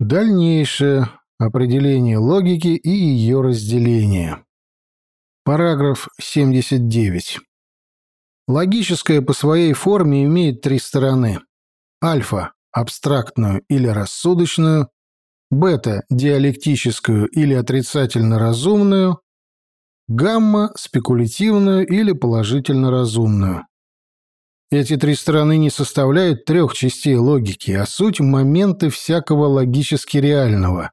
Дальнейшее определение логики и ее разделение. Параграф 79. Логическое по своей форме имеет три стороны. Альфа – абстрактную или рассудочную, бета – диалектическую или отрицательно-разумную, гамма – спекулятивную или положительно-разумную. Эти три стороны не составляют трех частей логики, а суть – моменты всякого логически реального,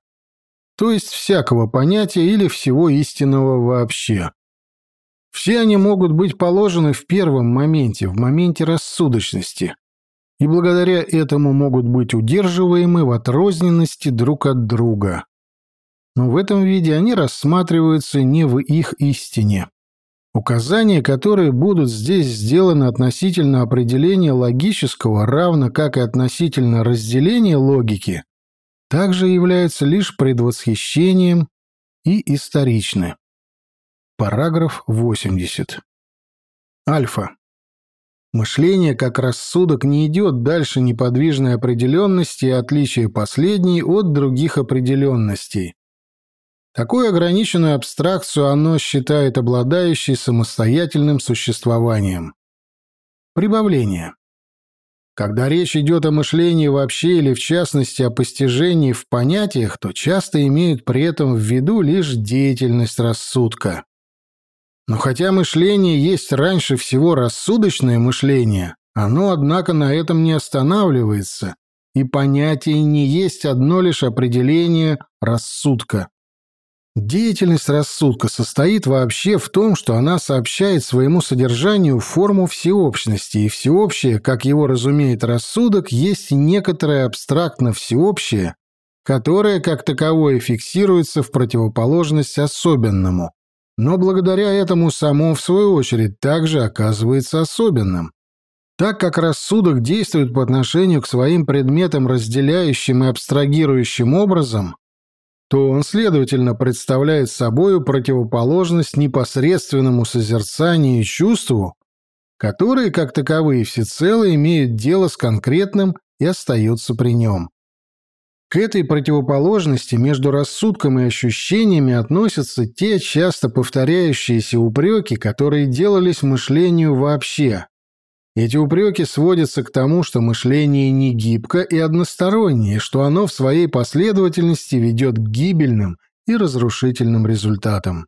то есть всякого понятия или всего истинного вообще. Все они могут быть положены в первом моменте, в моменте рассудочности, и благодаря этому могут быть удерживаемы в отрозненности друг от друга. Но в этом виде они рассматриваются не в их истине. Указания, которые будут здесь сделаны относительно определения логического, равно как и относительно разделения логики, также являются лишь предвосхищением и историчны. Параграф 80. Альфа. Мышление как рассудок не идет дальше неподвижной определенности и отличия последней от других определенностей, Такую ограниченную абстракцию оно считает обладающей самостоятельным существованием. Прибавление. Когда речь идет о мышлении вообще или в частности о постижении в понятиях, то часто имеют при этом в виду лишь деятельность рассудка. Но хотя мышление есть раньше всего рассудочное мышление, оно, однако, на этом не останавливается, и понятие не есть одно лишь определение рассудка. Деятельность рассудка состоит вообще в том, что она сообщает своему содержанию форму всеобщности, и всеобщее, как его разумеет рассудок, есть некоторое абстрактно всеобщее, которое как таковое фиксируется в противоположность особенному, но благодаря этому само, в свою очередь, также оказывается особенным. Так как рассудок действует по отношению к своим предметам разделяющим и абстрагирующим образом, то он, следовательно, представляет собою противоположность непосредственному созерцанию и чувству, которые, как таковые, всецело имеют дело с конкретным и остаются при нем. К этой противоположности между рассудком и ощущениями относятся те часто повторяющиеся упреки, которые делались мышлению вообще, эти упреки сводятся к тому, что мышление не гибко и одностороннее, что оно в своей последовательности ведет к гибельным и разрушительным результатам.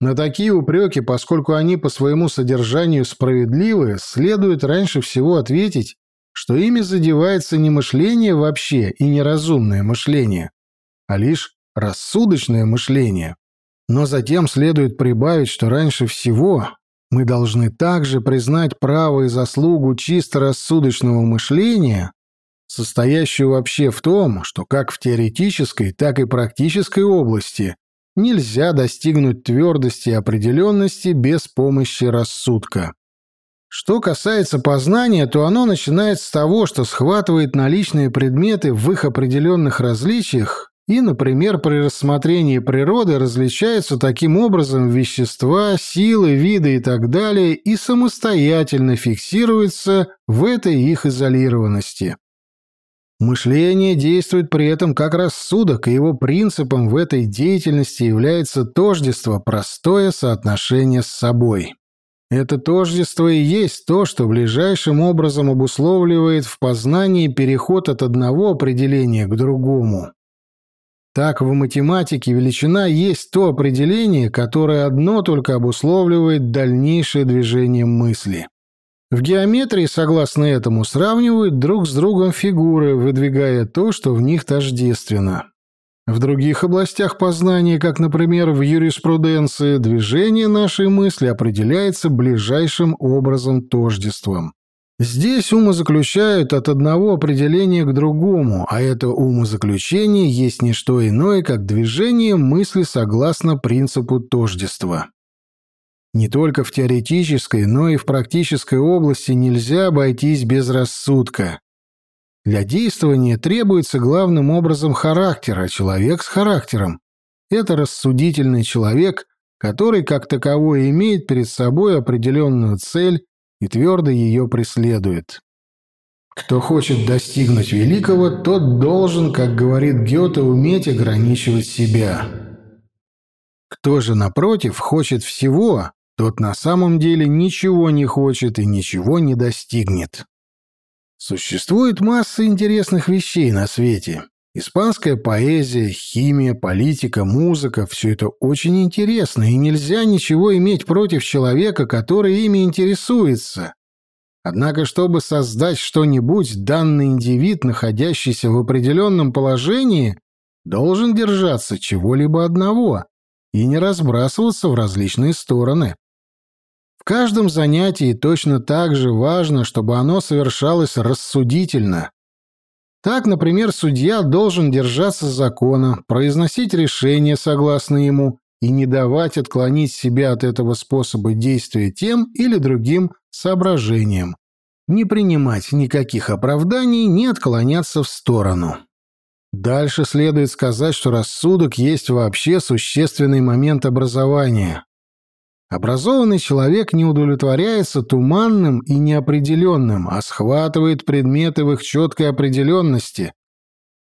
На такие упреки, поскольку они по своему содержанию справедливы, следует раньше всего ответить, что ими задевается не мышление вообще и не разумное мышление, а лишь рассудочное мышление. Но затем следует прибавить, что раньше всего мы должны также признать право и заслугу чисто рассудочного мышления, состоящую вообще в том, что как в теоретической, так и практической области нельзя достигнуть твердости и определенности без помощи рассудка. Что касается познания, то оно начинает с того, что схватывает наличные предметы в их определенных различиях и, например, при рассмотрении природы различаются таким образом вещества, силы, виды и так далее и самостоятельно фиксируются в этой их изолированности. Мышление действует при этом как рассудок, и его принципом в этой деятельности является тождество, простое соотношение с собой. Это тождество и есть то, что ближайшим образом обусловливает в познании переход от одного определения к другому. Так в математике величина есть то определение, которое одно только обусловливает дальнейшее движение мысли. В геометрии, согласно этому, сравнивают друг с другом фигуры, выдвигая то, что в них тождественно. В других областях познания, как, например, в юриспруденции, движение нашей мысли определяется ближайшим образом тождеством. Здесь умозаключают от одного определения к другому, а это умозаключение есть не что иное, как движение мысли согласно принципу тождества. Не только в теоретической, но и в практической области нельзя обойтись без рассудка. Для действования требуется главным образом характер, а человек с характером – это рассудительный человек, который как таковой имеет перед собой определенную цель и твердо ее преследует. Кто хочет достигнуть великого, тот должен, как говорит Гёте, уметь ограничивать себя. Кто же, напротив, хочет всего, тот на самом деле ничего не хочет и ничего не достигнет. Существует масса интересных вещей на свете. Испанская поэзия, химия, политика, музыка – все это очень интересно, и нельзя ничего иметь против человека, который ими интересуется. Однако, чтобы создать что-нибудь, данный индивид, находящийся в определенном положении, должен держаться чего-либо одного и не разбрасываться в различные стороны. В каждом занятии точно так же важно, чтобы оно совершалось рассудительно. Так, например, судья должен держаться закона, произносить решения согласно ему и не давать отклонить себя от этого способа действия тем или другим соображениям, не принимать никаких оправданий, не отклоняться в сторону. Дальше следует сказать, что рассудок есть вообще существенный момент образования. Образованный человек не удовлетворяется туманным и неопределенным, а схватывает предметы в их четкой определенности.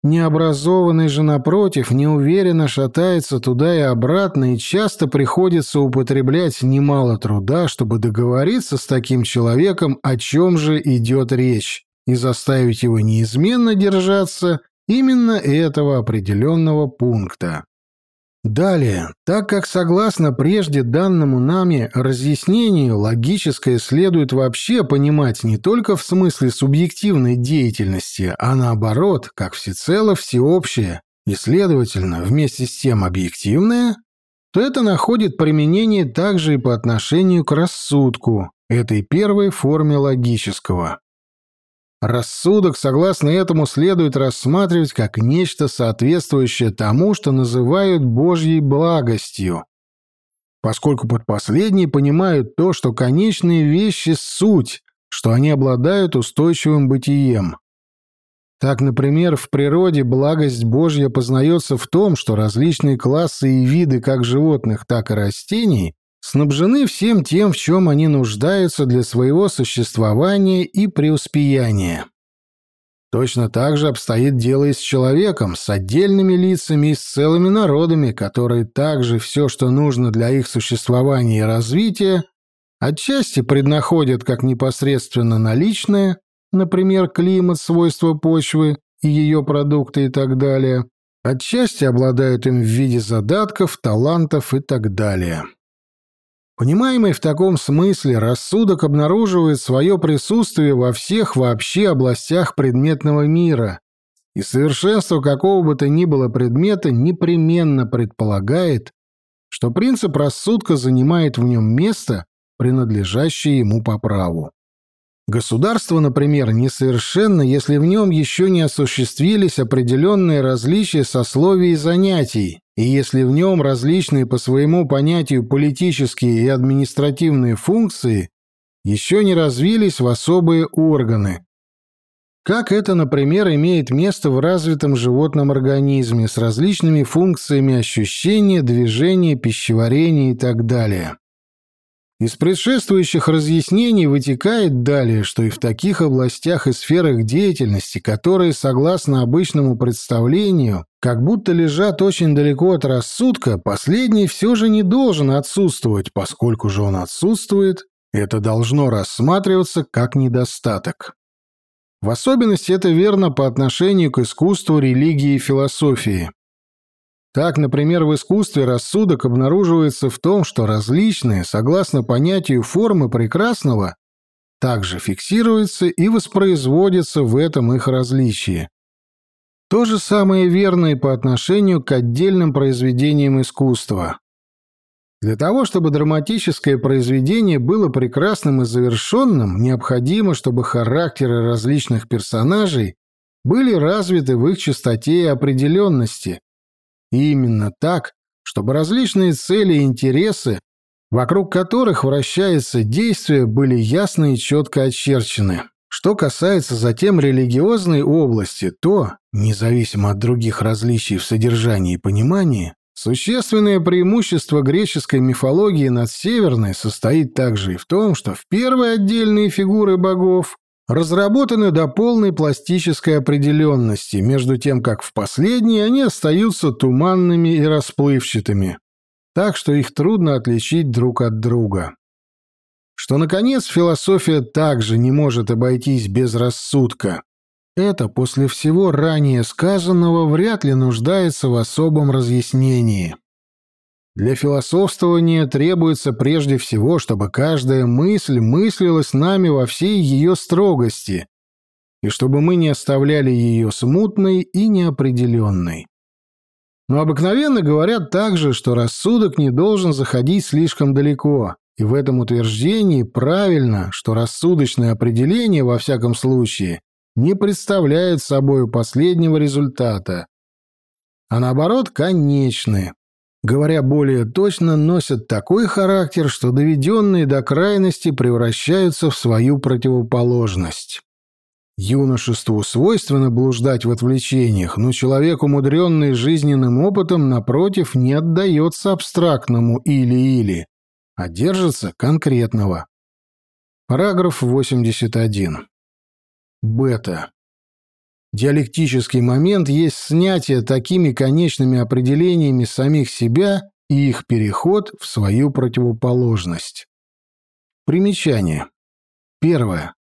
Необразованный же, напротив, неуверенно шатается туда и обратно, и часто приходится употреблять немало труда, чтобы договориться с таким человеком, о чем же идет речь, и заставить его неизменно держаться именно этого определенного пункта. Далее, так как согласно прежде данному нами разъяснению, логическое следует вообще понимать не только в смысле субъективной деятельности, а наоборот, как всецело всеобщее и, следовательно, вместе с тем объективное, то это находит применение также и по отношению к рассудку, этой первой форме логического. Рассудок, согласно этому, следует рассматривать как нечто соответствующее тому, что называют Божьей благостью, поскольку под последней понимают то, что конечные вещи — суть, что они обладают устойчивым бытием. Так, например, в природе благость Божья познается в том, что различные классы и виды как животных, так и растений снабжены всем тем, в чем они нуждаются для своего существования и преуспеяния. Точно так же обстоит дело и с человеком, с отдельными лицами и с целыми народами, которые также все, что нужно для их существования и развития, отчасти преднаходят как непосредственно наличное, например, климат, свойства почвы и ее продукты и так далее, отчасти обладают им в виде задатков, талантов и так далее. Понимаемый в таком смысле, рассудок обнаруживает свое присутствие во всех вообще областях предметного мира, и совершенство какого бы то ни было предмета непременно предполагает, что принцип рассудка занимает в нем место, принадлежащее ему по праву. Государство, например, несовершенно, если в нем еще не осуществились определенные различия сословий и занятий, и если в нем различные по своему понятию политические и административные функции еще не развились в особые органы. Как это, например, имеет место в развитом животном организме с различными функциями ощущения, движения, пищеварения и так далее. Из предшествующих разъяснений вытекает далее, что и в таких областях и сферах деятельности, которые, согласно обычному представлению, как будто лежат очень далеко от рассудка, последний все же не должен отсутствовать, поскольку же он отсутствует, это должно рассматриваться как недостаток. В особенности это верно по отношению к искусству, религии и философии. Так, например, в искусстве рассудок обнаруживается в том, что различные, согласно понятию формы прекрасного, также фиксируются и воспроизводятся в этом их различии. То же самое верно и по отношению к отдельным произведениям искусства. Для того, чтобы драматическое произведение было прекрасным и завершенным, необходимо, чтобы характеры различных персонажей были развиты в их чистоте и определенности, именно так, чтобы различные цели и интересы, вокруг которых вращается действие, были ясно и четко очерчены. Что касается затем религиозной области, то, независимо от других различий в содержании и понимании, существенное преимущество греческой мифологии над северной состоит также и в том, что в первые отдельные фигуры богов разработаны до полной пластической определенности, между тем как в последней они остаются туманными и расплывчатыми, так что их трудно отличить друг от друга. Что, наконец, философия также не может обойтись без рассудка. Это после всего ранее сказанного вряд ли нуждается в особом разъяснении. Для философствования требуется прежде всего, чтобы каждая мысль мыслилась нами во всей ее строгости, и чтобы мы не оставляли ее смутной и неопределенной. Но обыкновенно говорят также, что рассудок не должен заходить слишком далеко, и в этом утверждении правильно, что рассудочное определение, во всяком случае, не представляет собой последнего результата, а наоборот конечны, говоря более точно, носят такой характер, что доведенные до крайности превращаются в свою противоположность. Юношеству свойственно блуждать в отвлечениях, но человек, умудренный жизненным опытом, напротив, не отдается абстрактному «или-или», а держится конкретного. Параграф 81. Бета. Диалектический момент есть снятие такими конечными определениями самих себя и их переход в свою противоположность. Примечание. Первое.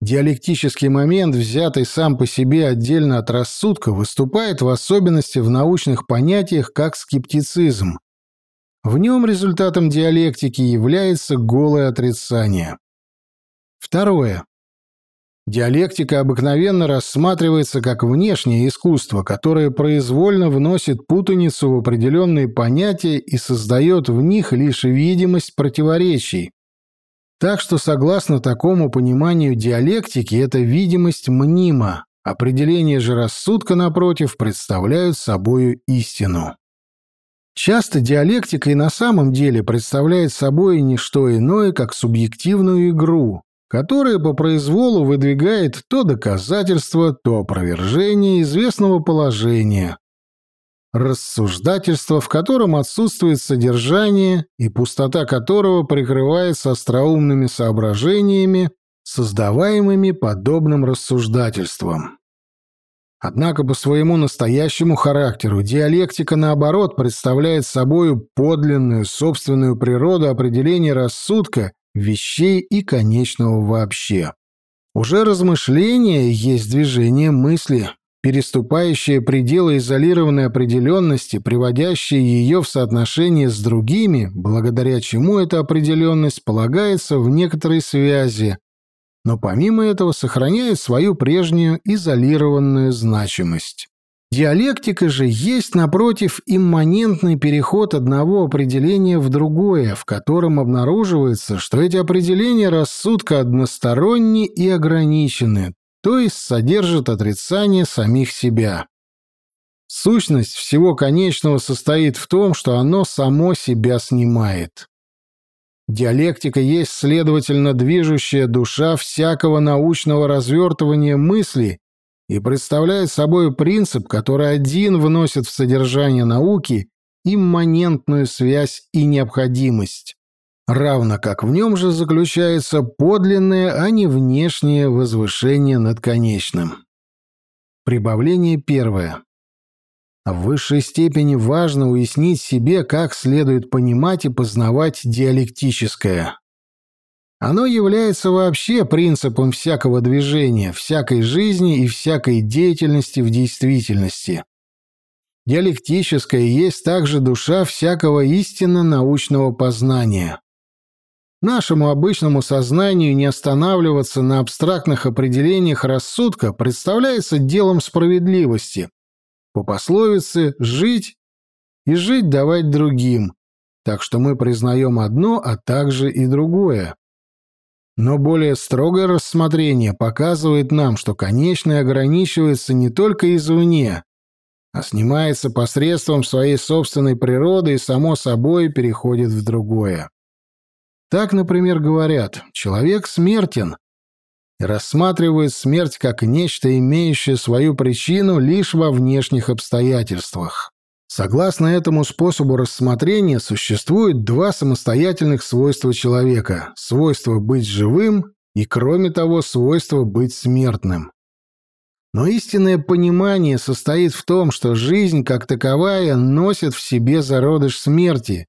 Диалектический момент, взятый сам по себе отдельно от рассудка, выступает в особенности в научных понятиях как скептицизм. В нем результатом диалектики является голое отрицание. Второе. Диалектика обыкновенно рассматривается как внешнее искусство, которое произвольно вносит путаницу в определенные понятия и создает в них лишь видимость противоречий. Так что, согласно такому пониманию диалектики, эта видимость мнима, определение же рассудка, напротив, представляют собою истину. Часто диалектика и на самом деле представляет собой не что иное, как субъективную игру, которое по произволу выдвигает то доказательство, то опровержение известного положения, рассуждательство, в котором отсутствует содержание и пустота которого прикрывается остроумными соображениями, создаваемыми подобным рассуждательством. Однако по своему настоящему характеру диалектика, наоборот, представляет собою подлинную собственную природу определения рассудка вещей и конечного вообще. Уже размышление есть движение мысли, переступающее пределы изолированной определенности, приводящее ее в соотношение с другими, благодаря чему эта определенность полагается в некоторой связи, но помимо этого сохраняет свою прежнюю изолированную значимость. Диалектика же есть, напротив, имманентный переход одного определения в другое, в котором обнаруживается, что эти определения рассудка односторонни и ограничены, то есть содержат отрицание самих себя. Сущность всего конечного состоит в том, что оно само себя снимает. Диалектика есть, следовательно, движущая душа всякого научного развертывания мысли и представляет собой принцип, который один вносит в содержание науки имманентную связь и необходимость, равно как в нем же заключается подлинное, а не внешнее возвышение над конечным. Прибавление первое. В высшей степени важно уяснить себе, как следует понимать и познавать диалектическое. Оно является вообще принципом всякого движения, всякой жизни и всякой деятельности в действительности. Диалектическое есть также душа всякого истинно научного познания. Нашему обычному сознанию не останавливаться на абстрактных определениях рассудка представляется делом справедливости. По пословице «жить» и «жить давать другим», так что мы признаем одно, а также и другое. Но более строгое рассмотрение показывает нам, что конечное ограничивается не только извне, а снимается посредством своей собственной природы и само собой переходит в другое. Так, например, говорят, человек смертен, и рассматривают смерть как нечто, имеющее свою причину лишь во внешних обстоятельствах. Согласно этому способу рассмотрения существует два самостоятельных свойства человека – свойство быть живым и, кроме того, свойство быть смертным. Но истинное понимание состоит в том, что жизнь как таковая носит в себе зародыш смерти,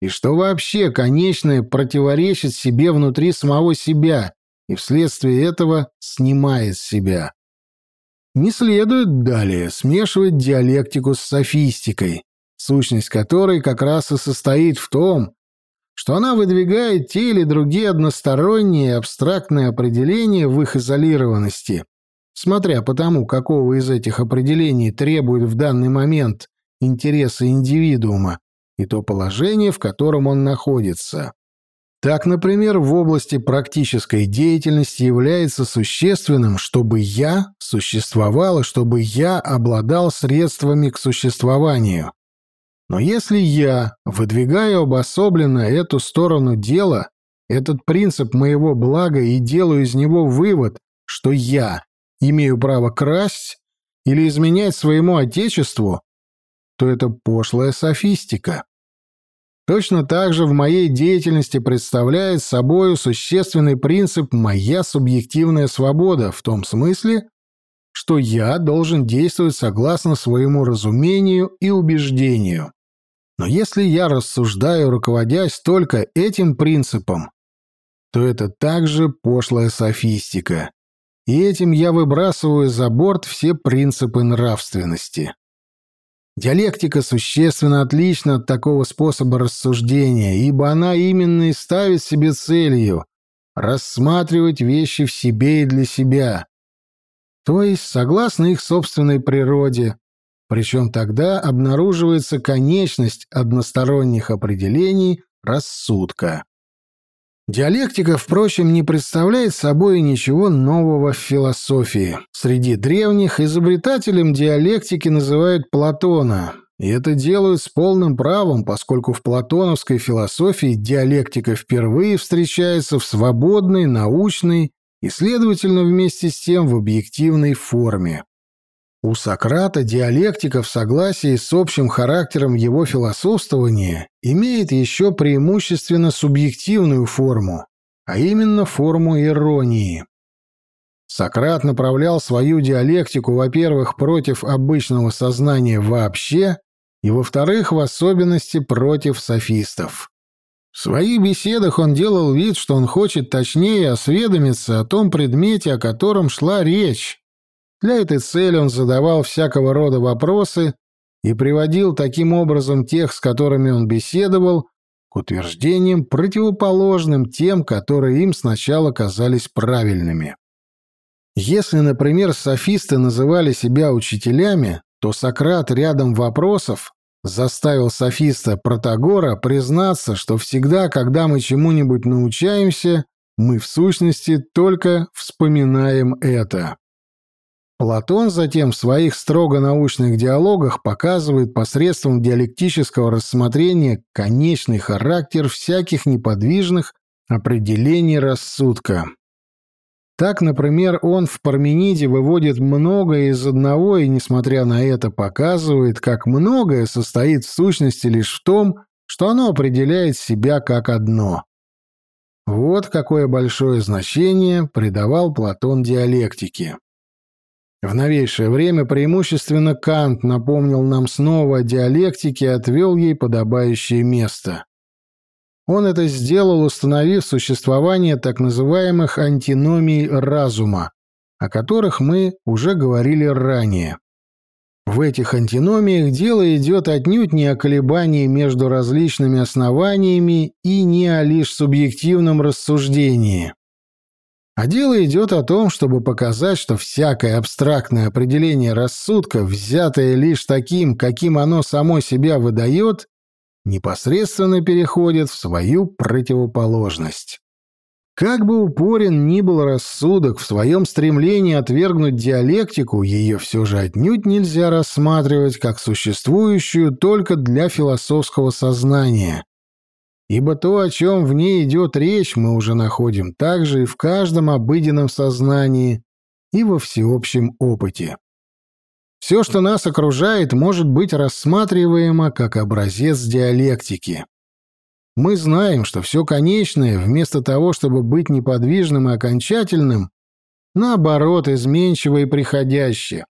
и что вообще конечное противоречит себе внутри самого себя и вследствие этого снимает себя. Не следует далее смешивать диалектику с софистикой, сущность которой как раз и состоит в том, что она выдвигает те или другие односторонние абстрактные определения в их изолированности, смотря по тому, какого из этих определений требует в данный момент интересы индивидуума и то положение, в котором он находится. Так, например, в области практической деятельности является существенным, чтобы «я» существовало, чтобы «я» обладал средствами к существованию. Но если я выдвигаю обособленно эту сторону дела, этот принцип моего блага и делаю из него вывод, что я имею право красть или изменять своему отечеству, то это пошлая софистика. Точно так же в моей деятельности представляет собою существенный принцип моя субъективная свобода в том смысле, что я должен действовать согласно своему разумению и убеждению. Но если я рассуждаю, руководясь только этим принципом, то это также пошлая софистика и этим я выбрасываю за борт все принципы нравственности. Диалектика существенно отлична от такого способа рассуждения, ибо она именно и ставит себе целью рассматривать вещи в себе и для себя, то есть согласно их собственной природе, причем тогда обнаруживается конечность односторонних определений рассудка. Диалектика, впрочем, не представляет собой ничего нового в философии. Среди древних изобретателем диалектики называют Платона, и это делают с полным правом, поскольку в платоновской философии диалектика впервые встречается в свободной, научной и, следовательно, вместе с тем в объективной форме. У Сократа диалектика в согласии с общим характером его философствования имеет еще преимущественно субъективную форму, а именно форму иронии. Сократ направлял свою диалектику, во-первых, против обычного сознания вообще, и, во-вторых, в особенности против софистов. В своих беседах он делал вид, что он хочет точнее осведомиться о том предмете, о котором шла речь, для этой цели он задавал всякого рода вопросы и приводил таким образом тех, с которыми он беседовал, к утверждениям, противоположным тем, которые им сначала казались правильными. Если, например, софисты называли себя учителями, то Сократ рядом вопросов заставил софиста Протагора признаться, что всегда, когда мы чему-нибудь научаемся, мы в сущности только вспоминаем это. Платон затем в своих строго научных диалогах показывает посредством диалектического рассмотрения конечный характер всяких неподвижных определений рассудка. Так, например, он в Пармениде выводит многое из одного и, несмотря на это, показывает, как многое состоит в сущности лишь в том, что оно определяет себя как одно. Вот какое большое значение придавал Платон диалектике. В новейшее время преимущественно Кант напомнил нам снова о диалектике и отвел ей подобающее место. Он это сделал, установив существование так называемых антиномий разума, о которых мы уже говорили ранее. В этих антиномиях дело идет отнюдь не о колебании между различными основаниями и не о лишь субъективном рассуждении. А дело идет о том, чтобы показать, что всякое абстрактное определение рассудка, взятое лишь таким, каким оно само себя выдает, непосредственно переходит в свою противоположность. Как бы упорен ни был рассудок в своем стремлении отвергнуть диалектику, ее все же отнюдь нельзя рассматривать как существующую только для философского сознания, ибо то, о чем в ней идет речь, мы уже находим также и в каждом обыденном сознании и во всеобщем опыте. Все, что нас окружает, может быть рассматриваемо как образец диалектики. Мы знаем, что все конечное, вместо того, чтобы быть неподвижным и окончательным, наоборот, изменчиво и приходящее.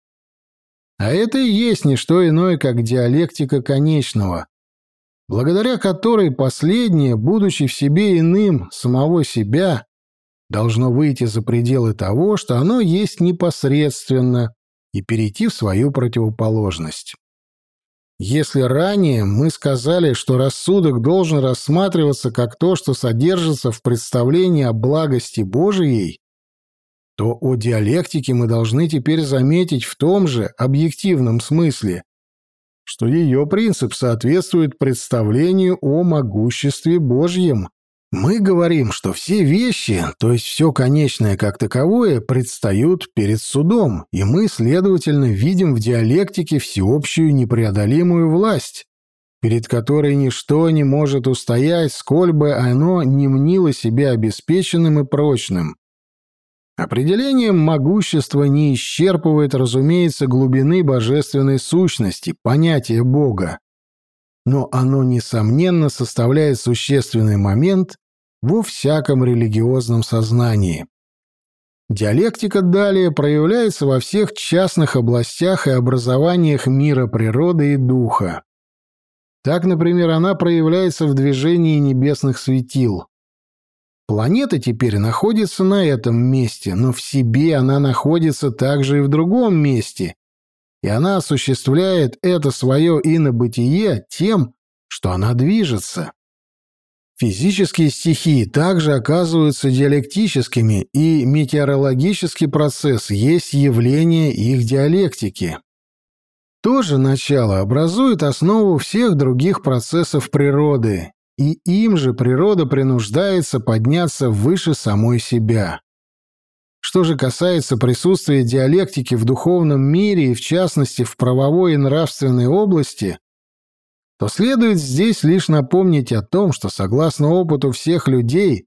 А это и есть не что иное, как диалектика конечного, благодаря которой последнее, будучи в себе иным самого себя, должно выйти за пределы того, что оно есть непосредственно, и перейти в свою противоположность. Если ранее мы сказали, что рассудок должен рассматриваться как то, что содержится в представлении о благости Божией, то о диалектике мы должны теперь заметить в том же объективном смысле, что ее принцип соответствует представлению о могуществе Божьем. Мы говорим, что все вещи, то есть все конечное как таковое, предстают перед судом, и мы, следовательно, видим в диалектике всеобщую непреодолимую власть, перед которой ничто не может устоять, сколь бы оно не мнило себя обеспеченным и прочным. Определением могущества не исчерпывает, разумеется, глубины божественной сущности, понятия Бога. Но оно, несомненно, составляет существенный момент во всяком религиозном сознании. Диалектика далее проявляется во всех частных областях и образованиях мира природы и духа. Так, например, она проявляется в движении небесных светил. Планета теперь находится на этом месте, но в себе она находится также и в другом месте, и она осуществляет это свое инобытие тем, что она движется. Физические стихии также оказываются диалектическими, и метеорологический процесс есть явление их диалектики. То же начало образует основу всех других процессов природы, и им же природа принуждается подняться выше самой себя. Что же касается присутствия диалектики в духовном мире и, в частности, в правовой и нравственной области, то следует здесь лишь напомнить о том, что, согласно опыту всех людей,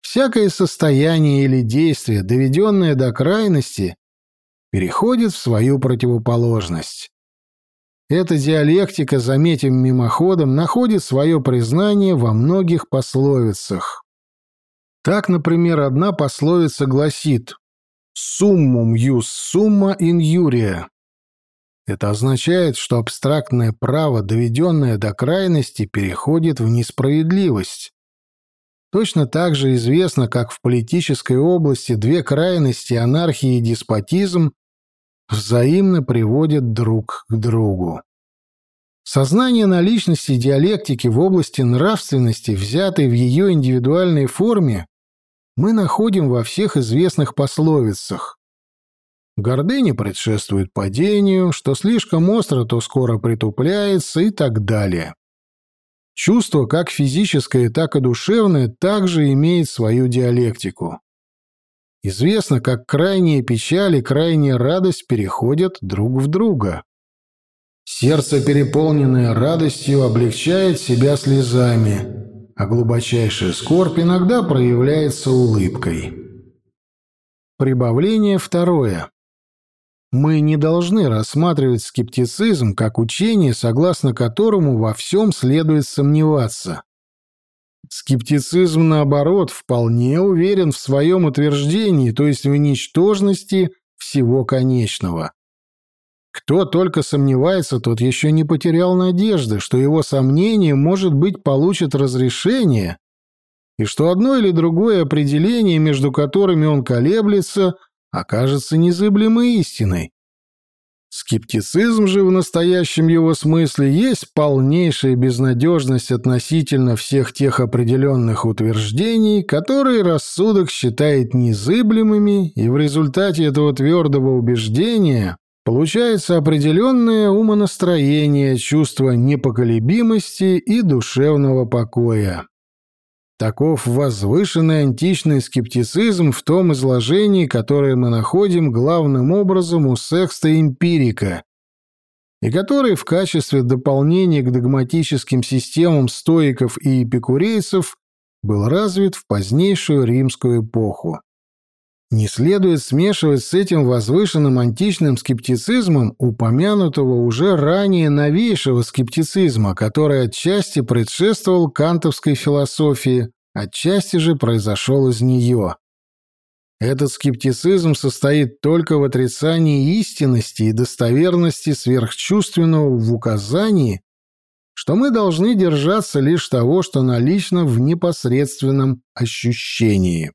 всякое состояние или действие, доведенное до крайности, переходит в свою противоположность. Эта диалектика, заметим мимоходом, находит свое признание во многих пословицах. Так, например, одна пословица гласит «Summum jus summa injuria». Это означает, что абстрактное право, доведенное до крайности, переходит в несправедливость. Точно так же известно, как в политической области две крайности, анархия и деспотизм, взаимно приводят друг к другу. Сознание наличности диалектики в области нравственности, взятой в ее индивидуальной форме, мы находим во всех известных пословицах. Гордыня предшествует падению, что слишком остро, то скоро притупляется и так далее. Чувство, как физическое, так и душевное, также имеет свою диалектику. Известно, как крайняя печаль и крайняя радость переходят друг в друга. Сердце, переполненное радостью, облегчает себя слезами, а глубочайшая скорбь иногда проявляется улыбкой. Прибавление второе. Мы не должны рассматривать скептицизм как учение, согласно которому во всем следует сомневаться. Скептицизм, наоборот, вполне уверен в своем утверждении, то есть в ничтожности всего конечного. Кто только сомневается, тот еще не потерял надежды, что его сомнение, может быть, получит разрешение, и что одно или другое определение, между которыми он колеблется, окажется незыблемой истиной. Скептицизм же в настоящем его смысле есть полнейшая безнадежность относительно всех тех определенных утверждений, которые рассудок считает незыблемыми, и в результате этого твердого убеждения получается определенное умонастроение, чувство непоколебимости и душевного покоя. Таков возвышенный античный скептицизм в том изложении, которое мы находим главным образом у секста эмпирика, и который в качестве дополнения к догматическим системам стоиков и эпикурейцев был развит в позднейшую римскую эпоху. Не следует смешивать с этим возвышенным античным скептицизмом упомянутого уже ранее новейшего скептицизма, который отчасти предшествовал кантовской философии, отчасти же произошел из нее. Этот скептицизм состоит только в отрицании истинности и достоверности сверхчувственного в указании, что мы должны держаться лишь того, что налично в непосредственном ощущении.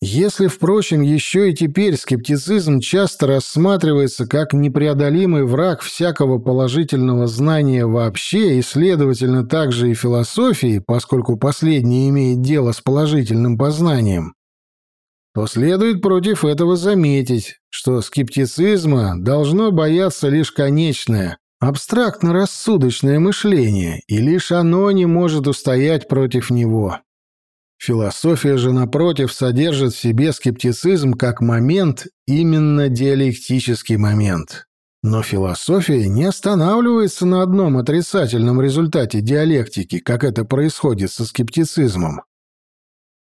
Если, впрочем, еще и теперь скептицизм часто рассматривается как непреодолимый враг всякого положительного знания вообще и, следовательно, также и философии, поскольку последнее имеет дело с положительным познанием, то следует против этого заметить, что скептицизма должно бояться лишь конечное, абстрактно-рассудочное мышление, и лишь оно не может устоять против него. Философия же, напротив, содержит в себе скептицизм как момент, именно диалектический момент. Но философия не останавливается на одном отрицательном результате диалектики, как это происходит со скептицизмом.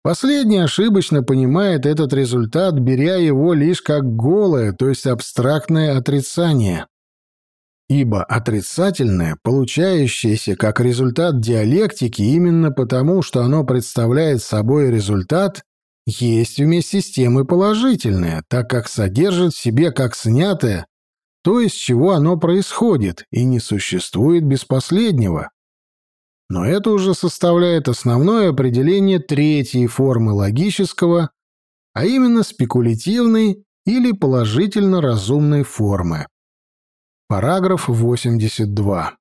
Последний ошибочно понимает этот результат, беря его лишь как голое, то есть абстрактное отрицание ибо отрицательное, получающееся как результат диалектики именно потому, что оно представляет собой результат, есть вместе с тем и положительное, так как содержит в себе как снятое то, из чего оно происходит, и не существует без последнего. Но это уже составляет основное определение третьей формы логического, а именно спекулятивной или положительно-разумной формы. Параграф 82.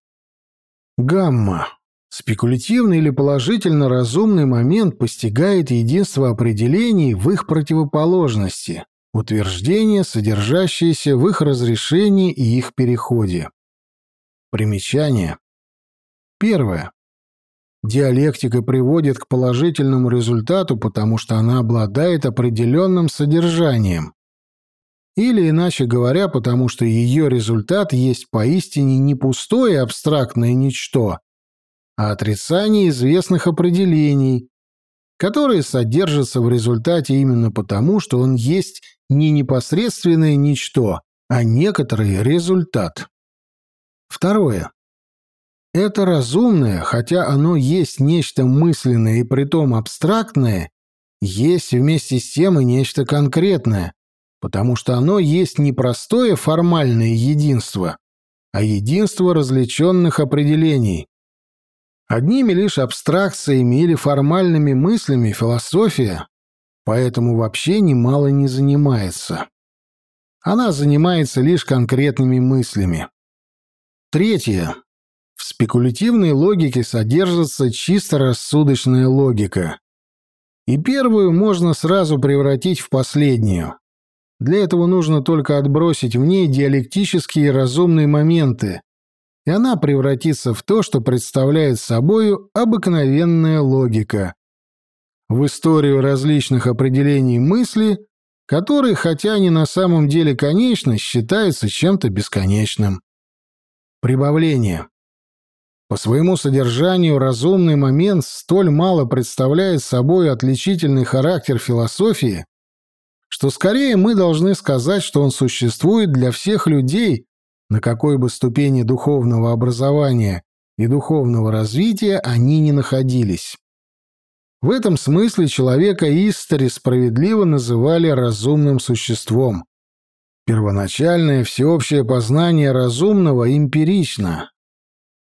Гамма. Спекулятивный или положительно разумный момент постигает единство определений в их противоположности, утверждения, содержащиеся в их разрешении и их переходе. Примечание. Первое. Диалектика приводит к положительному результату, потому что она обладает определенным содержанием, или, иначе говоря, потому что ее результат есть поистине не пустое абстрактное ничто, а отрицание известных определений, которые содержатся в результате именно потому, что он есть не непосредственное ничто, а некоторый результат. Второе. Это разумное, хотя оно есть нечто мысленное и притом абстрактное, есть вместе с тем и нечто конкретное, потому что оно есть не простое формальное единство, а единство различенных определений. Одними лишь абстракциями или формальными мыслями философия поэтому вообще немало не занимается. Она занимается лишь конкретными мыслями. Третье. В спекулятивной логике содержится чисто рассудочная логика. И первую можно сразу превратить в последнюю. Для этого нужно только отбросить в ней диалектические разумные моменты, и она превратится в то, что представляет собою обыкновенная логика. В историю различных определений мысли, которые, хотя они на самом деле конечны, считаются чем-то бесконечным. Прибавление. По своему содержанию разумный момент столь мало представляет собой отличительный характер философии, что скорее мы должны сказать, что он существует для всех людей, на какой бы ступени духовного образования и духовного развития они ни находились. В этом смысле человека истори справедливо называли разумным существом. Первоначальное всеобщее познание разумного эмпирично.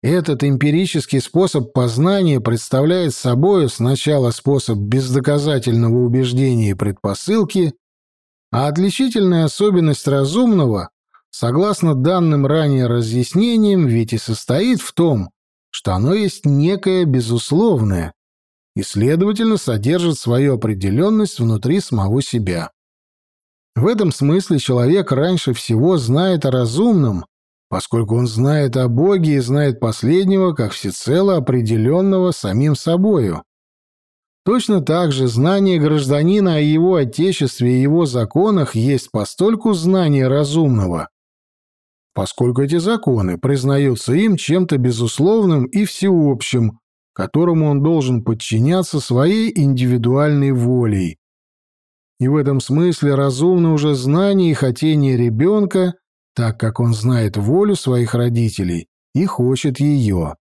Этот эмпирический способ познания представляет собой сначала способ бездоказательного убеждения и предпосылки, а отличительная особенность разумного, согласно данным ранее разъяснениям, ведь и состоит в том, что оно есть некое безусловное и, следовательно, содержит свою определенность внутри самого себя. В этом смысле человек раньше всего знает о разумном, поскольку он знает о Боге и знает последнего как всецело определенного самим собою. Точно так же знание гражданина о его отечестве и его законах есть постольку знание разумного, поскольку эти законы признаются им чем-то безусловным и всеобщим, которому он должен подчиняться своей индивидуальной волей. и в этом смысле разумно уже знание и хотение ребенка, так как он знает волю своих родителей и хочет ее.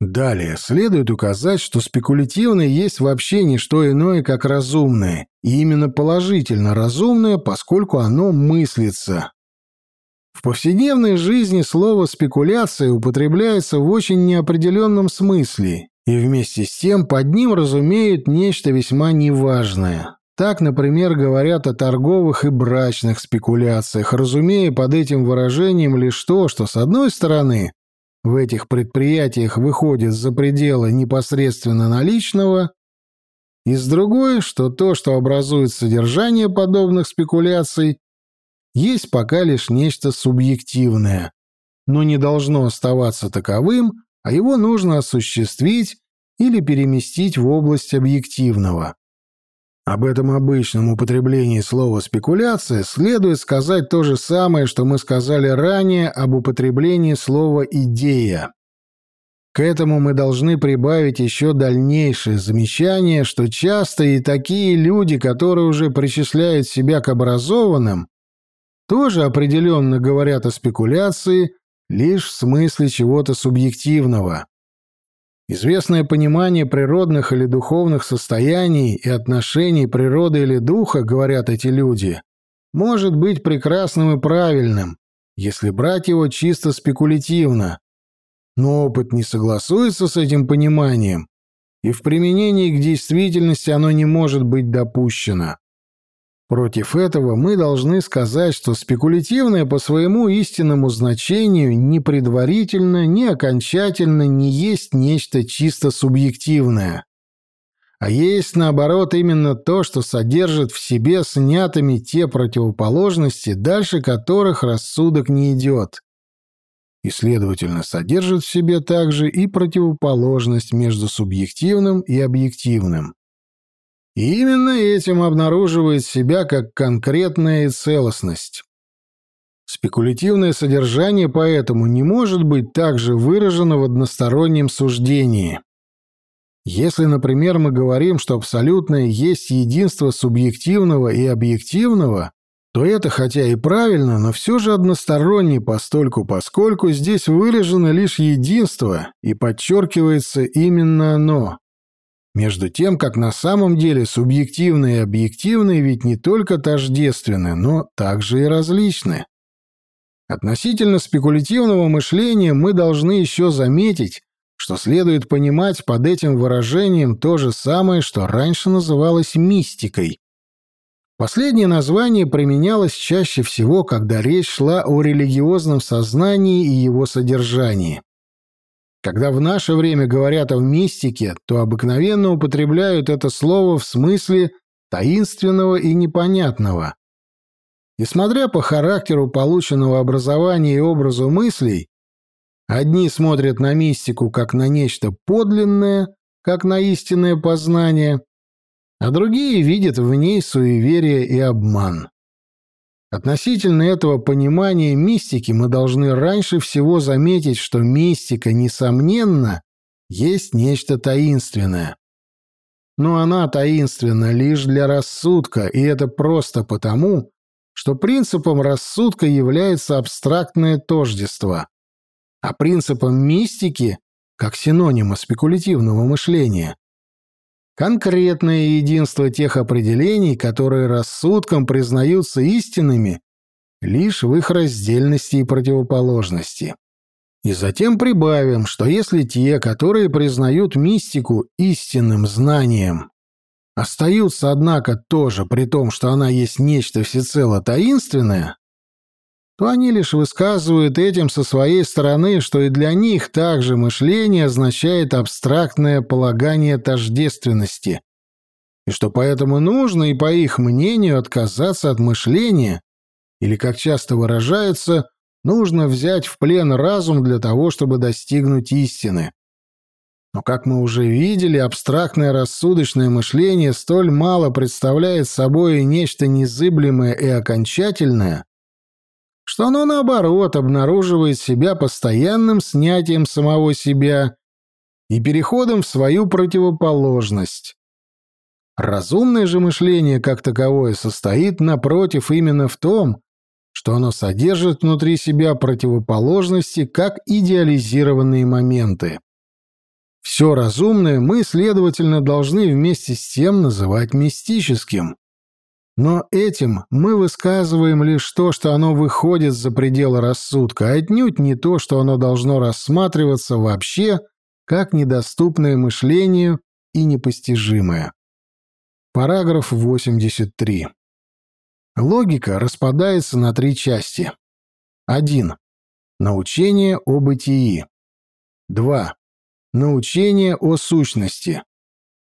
Далее следует указать, что спекулятивное есть вообще не что иное, как разумное, и именно положительно разумное, поскольку оно мыслится. В повседневной жизни слово «спекуляция» употребляется в очень неопределенном смысле, и вместе с тем под ним разумеют нечто весьма неважное. Так, например, говорят о торговых и брачных спекуляциях, разумея под этим выражением лишь то, что, с одной стороны, в этих предприятиях выходит за пределы непосредственно наличного, и с другой, что то, что образует содержание подобных спекуляций, есть пока лишь нечто субъективное, но не должно оставаться таковым, а его нужно осуществить или переместить в область объективного. Об этом обычном употреблении слова «спекуляция» следует сказать то же самое, что мы сказали ранее об употреблении слова «идея». К этому мы должны прибавить еще дальнейшее замечание, что часто и такие люди, которые уже причисляют себя к образованным, тоже определенно говорят о спекуляции лишь в смысле чего-то субъективного. Известное понимание природных или духовных состояний и отношений природы или духа, говорят эти люди, может быть прекрасным и правильным, если брать его чисто спекулятивно. Но опыт не согласуется с этим пониманием, и в применении к действительности оно не может быть допущено. Против этого мы должны сказать, что спекулятивное по своему истинному значению ни предварительно, ни окончательно не есть нечто чисто субъективное, а есть, наоборот, именно то, что содержит в себе снятыми те противоположности, дальше которых рассудок не идет, и, следовательно, содержит в себе также и противоположность между субъективным и объективным. И именно этим обнаруживает себя как конкретная целостность. Спекулятивное содержание поэтому не может быть также выражено в одностороннем суждении. Если, например, мы говорим, что абсолютное есть единство субъективного и объективного, то это хотя и правильно, но все же односторонне постольку, поскольку здесь выражено лишь единство и подчеркивается именно оно. Между тем, как на самом деле субъективные и объективные ведь не только тождественны, но также и различны. Относительно спекулятивного мышления мы должны еще заметить, что следует понимать под этим выражением то же самое, что раньше называлось мистикой. Последнее название применялось чаще всего, когда речь шла о религиозном сознании и его содержании. Когда в наше время говорят о мистике, то обыкновенно употребляют это слово в смысле таинственного и непонятного. Несмотря по характеру полученного образования и образу мыслей, одни смотрят на мистику как на нечто подлинное, как на истинное познание, а другие видят в ней суеверие и обман. Относительно этого понимания мистики мы должны раньше всего заметить, что мистика, несомненно, есть нечто таинственное. Но она таинственна лишь для рассудка, и это просто потому, что принципом рассудка является абстрактное тождество, а принципом мистики, как синонима спекулятивного мышления, конкретное единство тех определений, которые рассудком признаются истинными лишь в их раздельности и противоположности. И затем прибавим, что если те, которые признают мистику истинным знанием, остаются, однако, тоже при том, что она есть нечто всецело таинственное, то они лишь высказывают этим со своей стороны, что и для них также мышление означает абстрактное полагание тождественности, и что поэтому нужно и по их мнению отказаться от мышления, или, как часто выражается, нужно взять в плен разум для того, чтобы достигнуть истины. Но, как мы уже видели, абстрактное рассудочное мышление столь мало представляет собой нечто незыблемое и окончательное, что оно, наоборот, обнаруживает себя постоянным снятием самого себя и переходом в свою противоположность. Разумное же мышление как таковое состоит, напротив, именно в том, что оно содержит внутри себя противоположности как идеализированные моменты. Все разумное мы, следовательно, должны вместе с тем называть мистическим. Но этим мы высказываем лишь то, что оно выходит за пределы рассудка, а отнюдь не то, что оно должно рассматриваться вообще как недоступное мышлению и непостижимое. Параграф 83. Логика распадается на три части. 1. Научение о бытии. 2. Научение о сущности.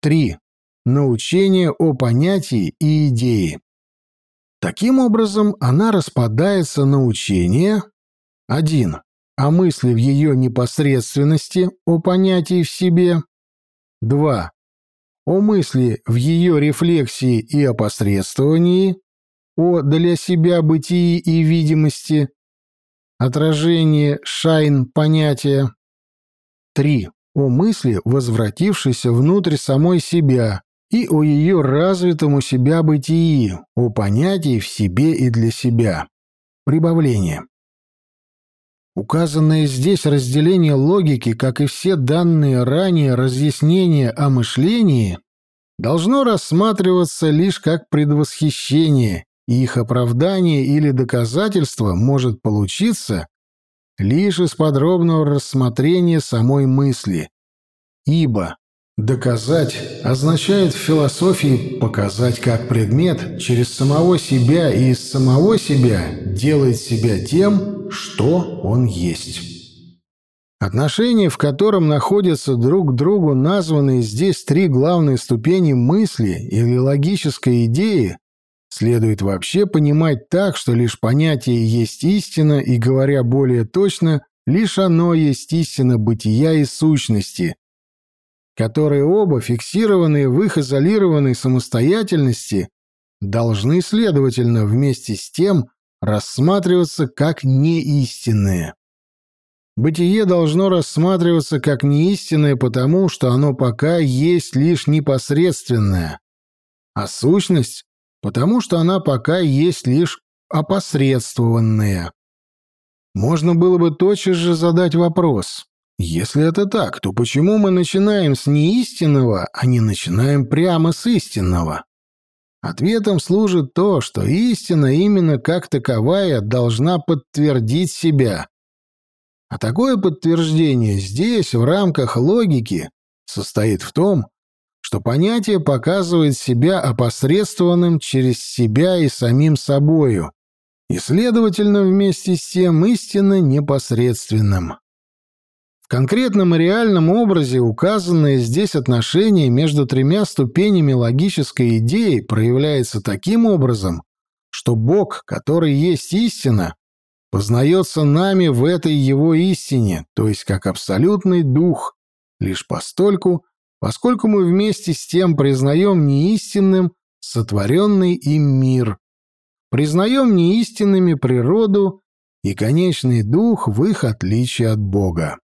3. Научение о понятии и идее. Таким образом, она распадается на учение 1. О мысли в ее непосредственности, о понятии в себе. 2 о мысли в ее рефлексии и опосредствовании, о для себя бытии и видимости, отражение шайн понятия. 3. О мысли, возвратившейся внутрь самой себя, и о ее развитом у себя бытии, о понятии в себе и для себя. Прибавление. Указанное здесь разделение логики, как и все данные ранее разъяснения о мышлении, должно рассматриваться лишь как предвосхищение, и их оправдание или доказательство может получиться лишь из подробного рассмотрения самой мысли. Ибо доказать означает в философии показать как предмет через самого себя и из самого себя делает себя тем, что он есть. Отношение, в котором находятся друг к другу названные здесь три главные ступени мысли или логической идеи, следует вообще понимать так, что лишь понятие есть истина, и, говоря более точно, лишь оно есть истина бытия и сущности, которые оба, фиксированные в их изолированной самостоятельности, должны, следовательно, вместе с тем рассматриваться как неистинное. Бытие должно рассматриваться как неистинное потому, что оно пока есть лишь непосредственное, а сущность потому, что она пока есть лишь опосредствованная. Можно было бы тотчас же задать вопрос. Если это так, то почему мы начинаем с неистинного, а не начинаем прямо с истинного? Ответом служит то, что истина именно как таковая должна подтвердить себя. А такое подтверждение здесь, в рамках логики, состоит в том, что понятие показывает себя опосредствованным через себя и самим собою, и, следовательно, вместе с тем истинно непосредственным конкретном и реальном образе указанное здесь отношение между тремя ступенями логической идеи проявляется таким образом, что Бог, который есть истина, познается нами в этой его истине, то есть как абсолютный дух, лишь постольку, поскольку мы вместе с тем признаем неистинным сотворенный им мир, признаем неистинными природу и конечный дух в их отличие от Бога.